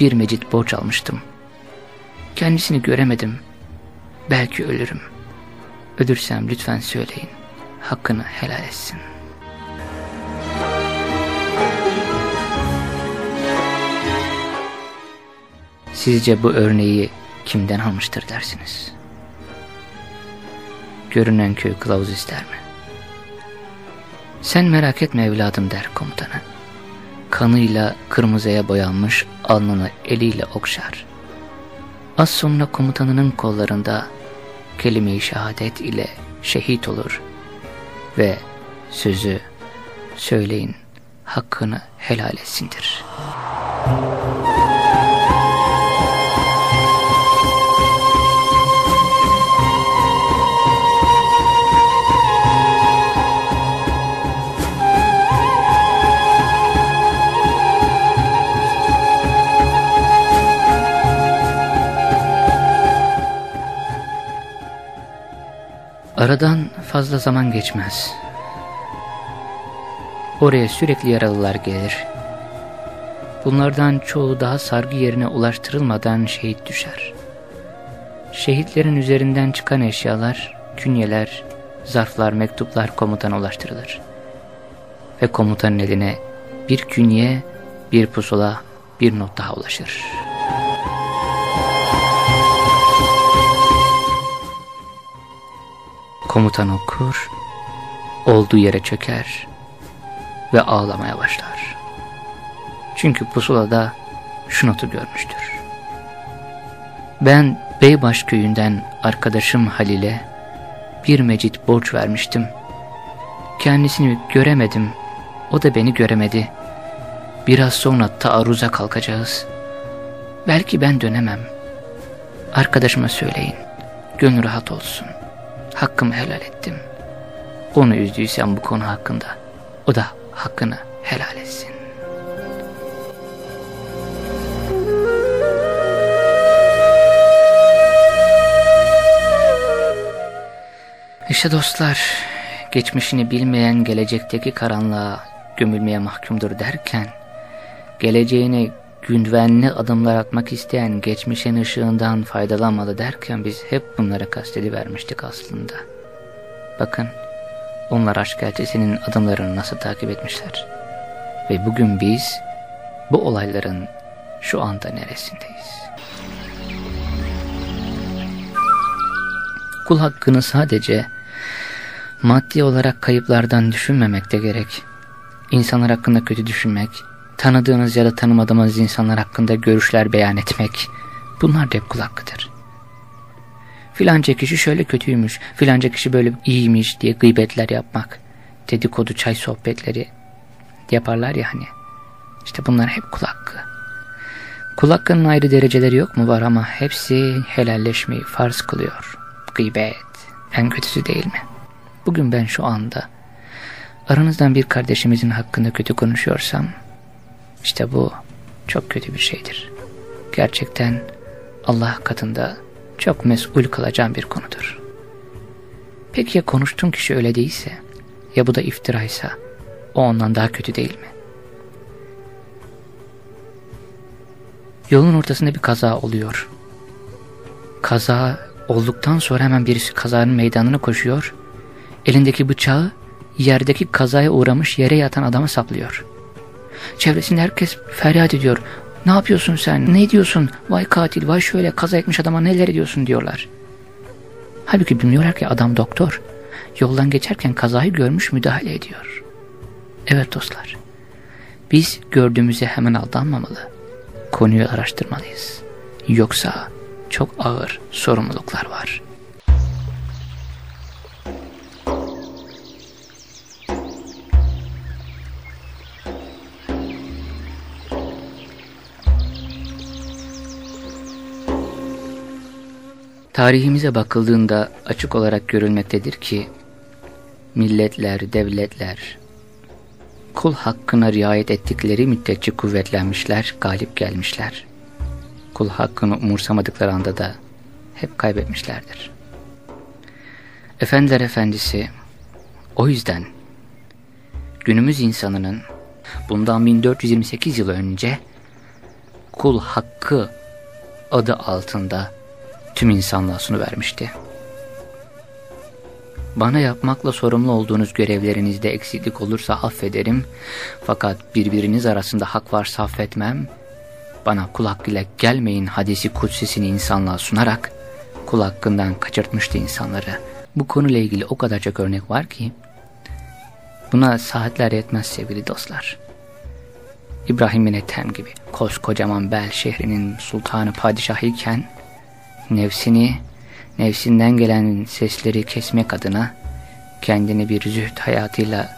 [SPEAKER 1] bir mecit borç almıştım. Kendisini göremedim. Belki ölürüm. Ölürsem lütfen söyleyin. Hakkını helal etsin. Sizce bu örneği kimden almıştır dersiniz? Görünen köy kılavuz ister mi? Sen merak etme evladım der komutanı. Kanıyla kırmızıya boyanmış alnını eliyle okşar. Az sonra komutanının kollarında kelime-i şehadet ile şehit olur ve sözü söyleyin hakkını helal etsindir. Aradan fazla zaman geçmez. Oraya sürekli yaralılar gelir. Bunlardan çoğu daha sargı yerine ulaştırılmadan şehit düşer. Şehitlerin üzerinden çıkan eşyalar, künyeler, zarflar, mektuplar komutana ulaştırılır. Ve komutanın eline bir künye, bir pusula, bir not daha ulaşır. Komutan okur, olduğu yere çöker ve ağlamaya başlar. Çünkü pusulada şu notu görmüştür. Ben Beybaş köyünden arkadaşım Halil'e bir mecit borç vermiştim. Kendisini göremedim, o da beni göremedi. Biraz sonra taarruza kalkacağız. Belki ben dönemem. Arkadaşıma söyleyin, gönlü rahat olsun. Hakkımı helal ettim. Onu üzdüysem bu konu hakkında, o da hakkını helal etsin. İşte dostlar, geçmişini bilmeyen gelecekteki karanlığa gömülmeye mahkumdur derken, geleceğine gündvenli adımlar atmak isteyen geçmişin ışığından faydalanmalı derken biz hep bunlara kastedivermiştik aslında. Bakın, onlar aşk elçisinin adımlarını nasıl takip etmişler. Ve bugün biz bu olayların şu anda neresindeyiz? Kul hakkını sadece maddi olarak kayıplardan düşünmemek de gerek. İnsanlar hakkında kötü düşünmek, tanıdığınız ya da tanımadığınız insanlar hakkında görüşler beyan etmek, bunlar da hep kul hakkıdır. Filanca kişi şöyle kötüymüş, filanca kişi böyle iyiymiş diye gıybetler yapmak, dedikodu çay sohbetleri yaparlar ya hani. İşte bunlar hep kul hakkı. Kul hakkının ayrı dereceleri yok mu var ama hepsi helalleşmeyi farz kılıyor. Gıybet en kötüsü değil mi? Bugün ben şu anda aranızdan bir kardeşimizin hakkında kötü konuşuyorsam işte bu çok kötü bir şeydir. Gerçekten Allah katında çok mesul kalacağım bir konudur. Peki ya konuştuğun kişi öyle değilse, ya bu da iftiraysa, o ondan daha kötü değil mi? Yolun ortasında bir kaza oluyor. Kaza olduktan sonra hemen birisi kazanın meydanına koşuyor, elindeki bıçağı yerdeki kazaya uğramış yere yatan adama saplıyor. Çevresinde herkes feryat ediyor. Ne yapıyorsun sen? Ne diyorsun? Vay katil, vay şöyle kaza etmiş adama neler ediyorsun diyorlar. Halbuki bilmiyorlar ki adam doktor. Yoldan geçerken kazayı görmüş müdahale ediyor. Evet dostlar. Biz gördüğümüze hemen aldanmamalı. Konuyu araştırmalıyız. Yoksa çok ağır sorumluluklar var. Tarihimize bakıldığında açık olarak görülmektedir ki milletler, devletler kul hakkına riayet ettikleri müddetçe kuvvetlenmişler, galip gelmişler. Kul hakkını umursamadıkları anda da hep kaybetmişlerdir. Efendiler efendisi o yüzden günümüz insanının bundan 1428 yıl önce kul hakkı adı altında tüm insanlığa sunu vermişti. Bana yapmakla sorumlu olduğunuz görevlerinizde eksiklik olursa affederim. Fakat birbiriniz arasında hak varsa affetmem. Bana kul hakkıyla gelmeyin hadisi kutsesini insanlığa sunarak kul hakkından kaçırtmıştı insanları. Bu konuyla ilgili o kadar çok örnek var ki buna saatler yetmez sevgili dostlar. İbrahim bin Ethem gibi koskocaman Bel şehrinin sultanı padişahı iken nefsini nefsinden gelen sesleri kesmek adına kendini bir zühd hayatıyla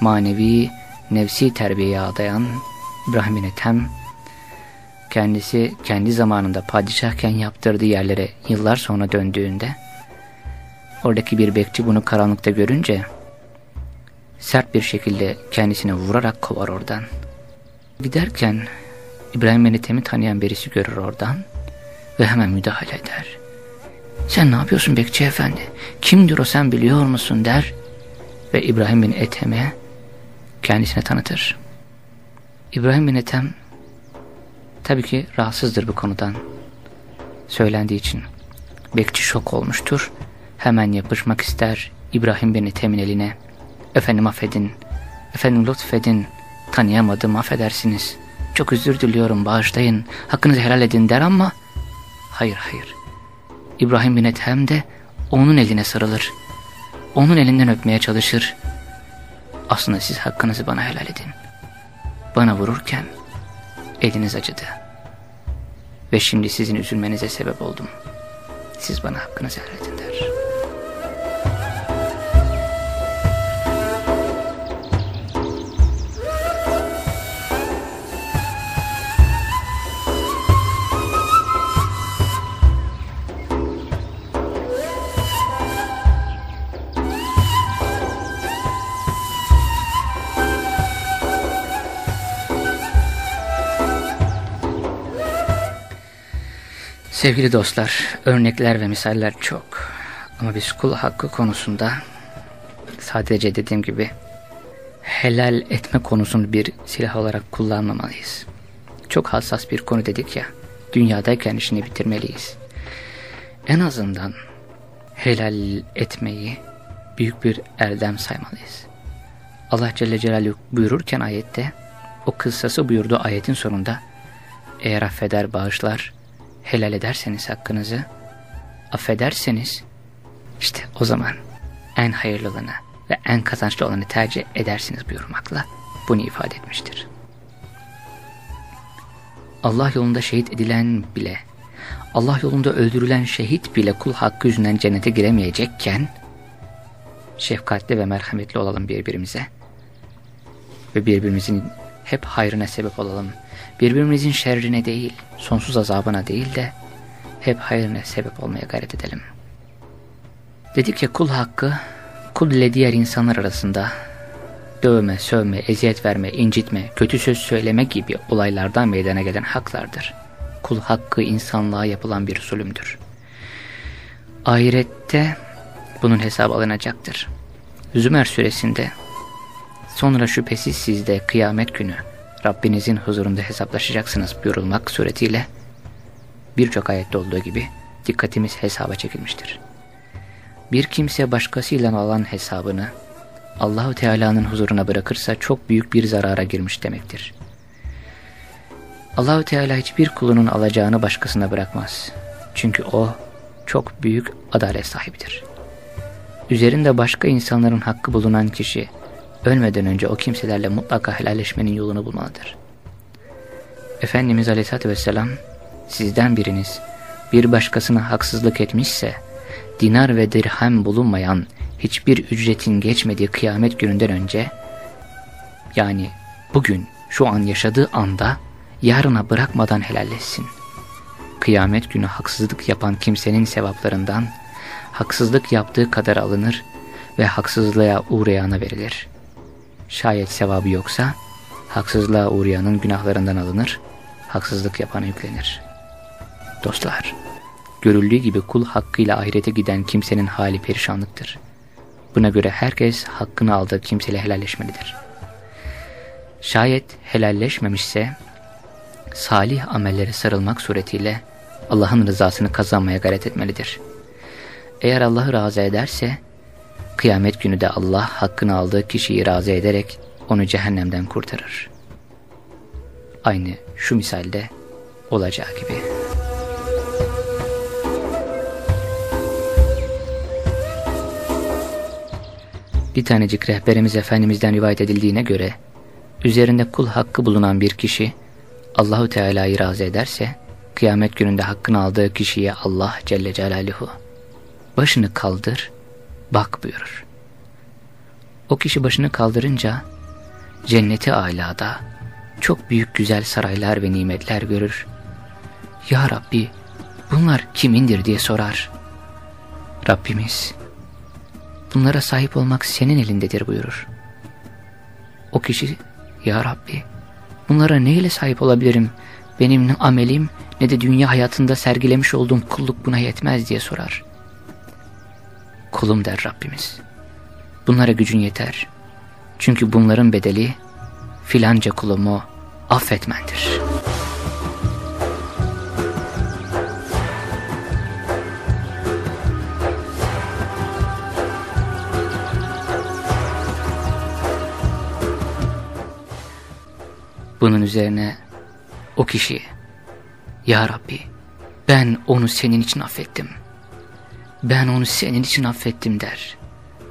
[SPEAKER 1] manevi, nefsi terbiyeye adayan İbrahim Ethem, kendisi kendi zamanında padişahken yaptırdığı yerlere yıllar sonra döndüğünde, oradaki bir bekçi bunu karanlıkta görünce, sert bir şekilde kendisine vurarak kovar oradan. Giderken İbrahim bin Ethem'i tanıyan birisi görür oradan ve hemen müdahale eder. Sen ne yapıyorsun bekçi efendi? Kimdir o sen biliyor musun der ve İbrahim bin Ethem'e kendisine tanıtır. İbrahim bin Ethem tabii ki rahatsızdır bu konudan söylendiği için. Bekçi şok olmuştur. Hemen yapışmak ister İbrahim bin Ethem'in eline. Efendim affedin, efendim lütfedin, tanıyamadım affedersiniz. Çok özür diliyorum bağışlayın, hakkınızı helal edin der ama hayır hayır. İbrahim bin Ethem de onun eline sarılır. Onun elinden öpmeye çalışır. Aslında siz hakkınızı bana helal edin. Bana vururken eliniz acıdı. Ve şimdi sizin üzülmenize sebep oldum. Siz bana hakkınızı helal edin Sevgili dostlar, örnekler ve misaller çok. Ama biz kul hakkı konusunda sadece dediğim gibi helal etme konusunu bir silah olarak kullanmamalıyız. Çok hassas bir konu dedik ya, dünyadayken işini bitirmeliyiz. En azından helal etmeyi büyük bir erdem saymalıyız. Allah Celle Celaluhu buyururken ayette, o kıssası buyurduğu ayetin sonunda, eğer affeder bağışlar, helal ederseniz hakkınızı, affederseniz, işte o zaman en hayırlılığını ve en kazançlı olanı tercih edersiniz buyurmakla bunu ifade etmiştir. Allah yolunda şehit edilen bile, Allah yolunda öldürülen şehit bile kul hakkı yüzünden cennete giremeyecekken, şefkatli ve merhametli olalım birbirimize ve birbirimizin hep hayrına sebep olalım birbirimizin şerrine değil, sonsuz azabına değil de hep hayrına sebep olmaya gayret edelim. Dedik ya kul hakkı, kul ile diğer insanlar arasında dövme, sövme, eziyet verme, incitme, kötü söz söyleme gibi olaylardan meydana gelen haklardır. Kul hakkı insanlığa yapılan bir zulümdür. Ahirette bunun hesabı alınacaktır. Zümer suresinde sonra şüphesiz sizde kıyamet günü Rabbinizin huzurunda hesaplaşacaksınız buyurulmak suretiyle birçok ayette olduğu gibi dikkatimiz hesaba çekilmiştir. Bir kimse başkasıyla olan hesabını Allahu Teala'nın huzuruna bırakırsa çok büyük bir zarara girmiş demektir. Allahu Teala hiçbir kulunun alacağını başkasına bırakmaz. Çünkü o çok büyük adalet sahibidir. Üzerinde başka insanların hakkı bulunan kişi ölmeden önce o kimselerle mutlaka helalleşmenin yolunu bulmalıdır. Efendimiz Aleyhisselatü Vesselam, sizden biriniz bir başkasına haksızlık etmişse, dinar ve dirhem bulunmayan hiçbir ücretin geçmediği kıyamet gününden önce, yani bugün şu an yaşadığı anda yarına bırakmadan helalleşsin. Kıyamet günü haksızlık yapan kimsenin sevaplarından haksızlık yaptığı kadar alınır ve haksızlığa uğrayana verilir. Şayet sevabı yoksa haksızlığa uğrayanın günahlarından alınır, haksızlık yapana yüklenir. Dostlar, görüldüğü gibi kul hakkıyla ahirete giden kimsenin hali perişanlıktır. Buna göre herkes hakkını aldığı kimseyle helalleşmelidir. Şayet helalleşmemişse, salih amellere sarılmak suretiyle Allah'ın rızasını kazanmaya gayret etmelidir. Eğer Allah'ı razı ederse, kıyamet günü de Allah hakkını aldığı kişiyi razı ederek onu cehennemden kurtarır. Aynı şu misalde olacağı gibi. Bir tanecik rehberimiz Efendimiz'den rivayet edildiğine göre, üzerinde kul hakkı bulunan bir kişi, Allahu Teala'yı razı ederse, kıyamet gününde hakkını aldığı kişiye Allah Celle Celaluhu, başını kaldır, bak buyurur. O kişi başını kaldırınca, cenneti alada, çok büyük güzel saraylar ve nimetler görür. Ya Rabbi, bunlar kimindir diye sorar. Rabbimiz, bunlara sahip olmak senin elindedir buyurur. O kişi, Ya Rabbi, bunlara neyle sahip olabilirim? Benim ne amelim ne de dünya hayatında sergilemiş olduğum kulluk buna yetmez diye sorar. Kulum der Rabbimiz. Bunlara gücün yeter. Çünkü bunların bedeli filanca kulumu affetmendir. Bunun üzerine o kişi Ya Rabbi ben onu senin için affettim. Ben onu senin için affettim der.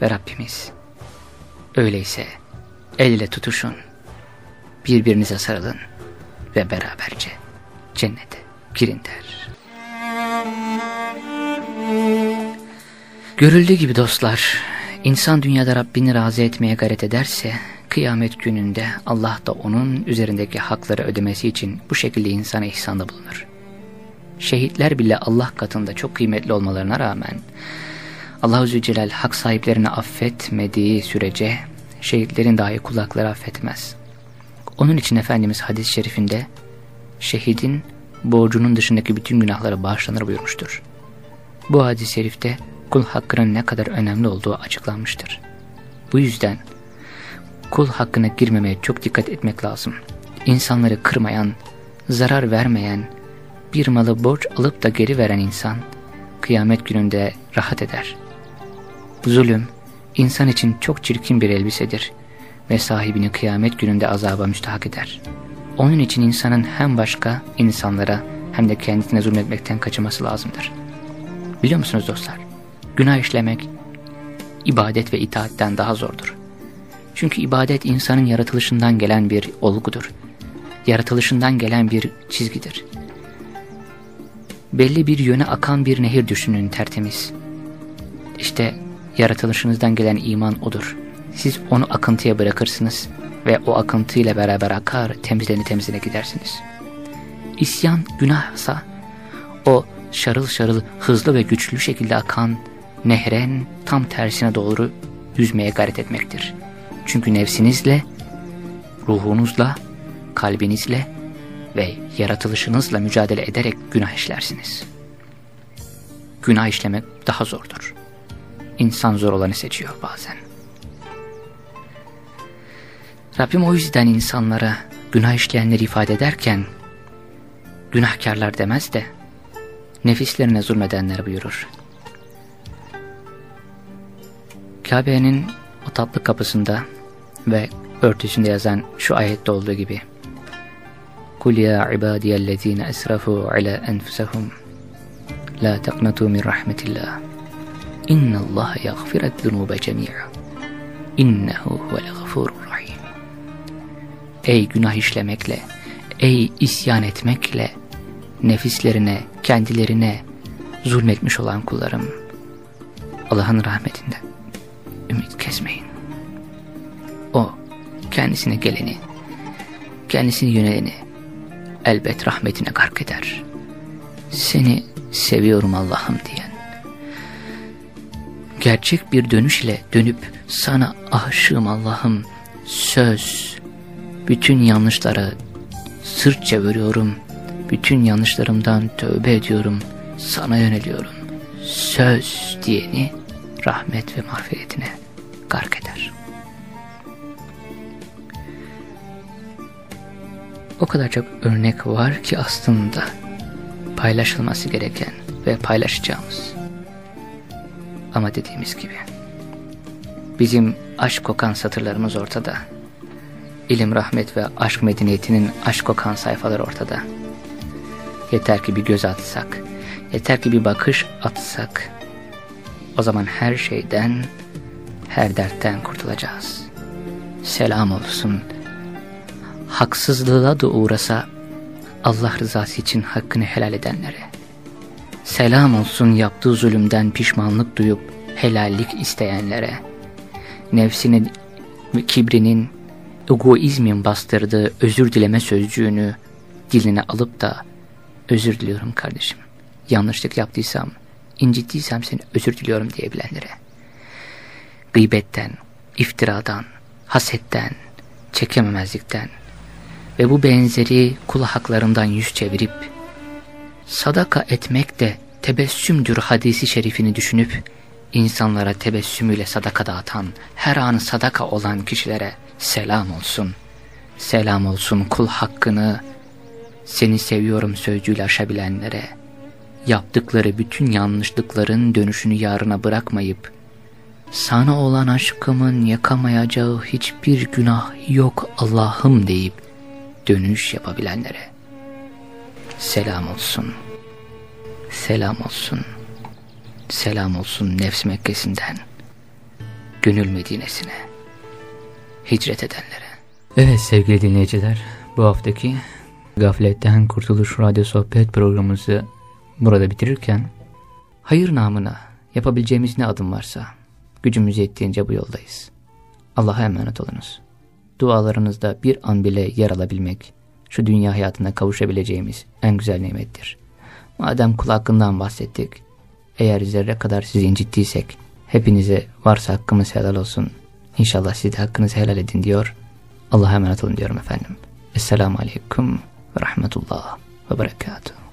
[SPEAKER 1] Ve Rabbimiz öyleyse el ile tutuşun birbirinize sarılın ve beraberce cennete girin der. Görüldüğü gibi dostlar, insan dünyada Rabbini razı etmeye gayret ederse, kıyamet gününde Allah da onun üzerindeki hakları ödemesi için bu şekilde insana ihsanda bulunur. Şehitler bile Allah katında çok kıymetli olmalarına rağmen, Allah-u Zülcelal hak sahiplerini affetmediği sürece, şehitlerin dahi kulakları affetmez. Onun için Efendimiz hadis-i şerifinde şehidin borcunun dışındaki bütün günahları bağışlanır buyurmuştur. Bu hadis-i şerifte kul hakkının ne kadar önemli olduğu açıklanmıştır. Bu yüzden kul hakkına girmemeye çok dikkat etmek lazım. İnsanları kırmayan, zarar vermeyen, bir malı borç alıp da geri veren insan kıyamet gününde rahat eder. Zulüm, insan için çok çirkin bir elbisedir ve sahibini kıyamet gününde azaba müstahak eder. Onun için insanın hem başka insanlara hem de kendisine zulmetmekten kaçınması lazımdır. Biliyor musunuz dostlar? Günah işlemek ibadet ve itaatten daha zordur. Çünkü ibadet insanın yaratılışından gelen bir olgudur. Yaratılışından gelen bir çizgidir. Belli bir yöne akan bir nehir düşünün tertemiz. İşte yaratılışınızdan gelen iman odur. Siz onu akıntıya bırakırsınız ve o akıntıyla beraber akar temizleni temizine gidersiniz. İsyan günahsa o şarıl şarıl hızlı ve güçlü şekilde akan nehren tam tersine doğru yüzmeye gayret etmektir. Çünkü nefsinizle, ruhunuzla, kalbinizle ve yaratılışınızla mücadele ederek günah işlersiniz. Günah işlemek daha zordur. İnsan zor olanı seçiyor bazen. Rabbim o yüzden insanlara günah işleyenleri ifade ederken günahkarlar demez de nefislerine zulmedenler buyurur. Kabe'nin o tatlı kapısında ve örtüsünde yazan şu ayette olduğu gibi Kul ya ibadiyellezine esrafu ala enfusahum la taqnatu min rahmetillah innallaha yaghfirat zunuba cemi'a innehu huvel gafurur Ey günah işlemekle, ey isyan etmekle, nefislerine, kendilerine zulmetmiş olan kullarım, Allah'ın rahmetinden ümit kesmeyin. O, kendisine geleni, kendisine yöneleni elbet rahmetine gark eder. Seni seviyorum Allah'ım diyen, gerçek bir dönüş ile dönüp sana aşığım Allah'ım söz, bütün yanlışlara sırt çeviriyorum. Bütün yanlışlarımdan tövbe ediyorum. sana yöneliyorum. Söz diyeni rahmet ve mağfiretine gark eder. O kadar çok örnek var ki aslında paylaşılması gereken ve paylaşacağımız. Ama dediğimiz gibi bizim aşk kokan satırlarımız ortada. İlim, rahmet ve aşk medeniyetinin aşk kokan sayfaları ortada. Yeter ki bir göz atsak, yeter ki bir bakış atsak. O zaman her şeyden, her dertten kurtulacağız. Selam olsun. Haksızlığa da uğrasa Allah rızası için hakkını helal edenlere. Selam olsun yaptığı zulümden pişmanlık duyup helallik isteyenlere. Nefsinin ve kibrinin, egoizmin bastırdığı özür dileme sözcüğünü diline alıp da özür diliyorum kardeşim. Yanlışlık yaptıysam, incittiysem seni özür diliyorum diyebilenlere. Gıybetten, iftiradan, hasetten, çekememezlikten ve bu benzeri kul haklarından yüz çevirip sadaka etmek de tebessümdür hadisi şerifini düşünüp insanlara tebessümüyle sadaka dağıtan, her anı sadaka olan kişilere selam olsun. Selam olsun kul hakkını seni seviyorum sözcüğüyle aşabilenlere, yaptıkları bütün yanlışlıkların dönüşünü yarına bırakmayıp, sana olan aşkımın yakamayacağı hiçbir günah yok Allah'ım deyip dönüş yapabilenlere selam olsun. Selam olsun. Selam olsun nefs Mekkesi'nden gönül Medine'sine hicret edenlere. Evet sevgili dinleyiciler bu haftaki Gafletten Kurtuluş Radyo Sohbet programımızı burada bitirirken hayır namına yapabileceğimiz ne adım varsa gücümüz yettiğince bu yoldayız. Allah'a emanet olunuz. Dualarınızda bir an bile yer alabilmek şu dünya hayatına kavuşabileceğimiz en güzel nimettir. Madem kul hakkından bahsettik, eğer zerre kadar sizi incittiysek, hepinize varsa hakkımız helal olsun. İnşallah siz de hakkınızı helal edin diyor. Allah'a emanet olun diyorum efendim. Esselamu Aleyküm ve Rahmetullah ve Berekatuhu.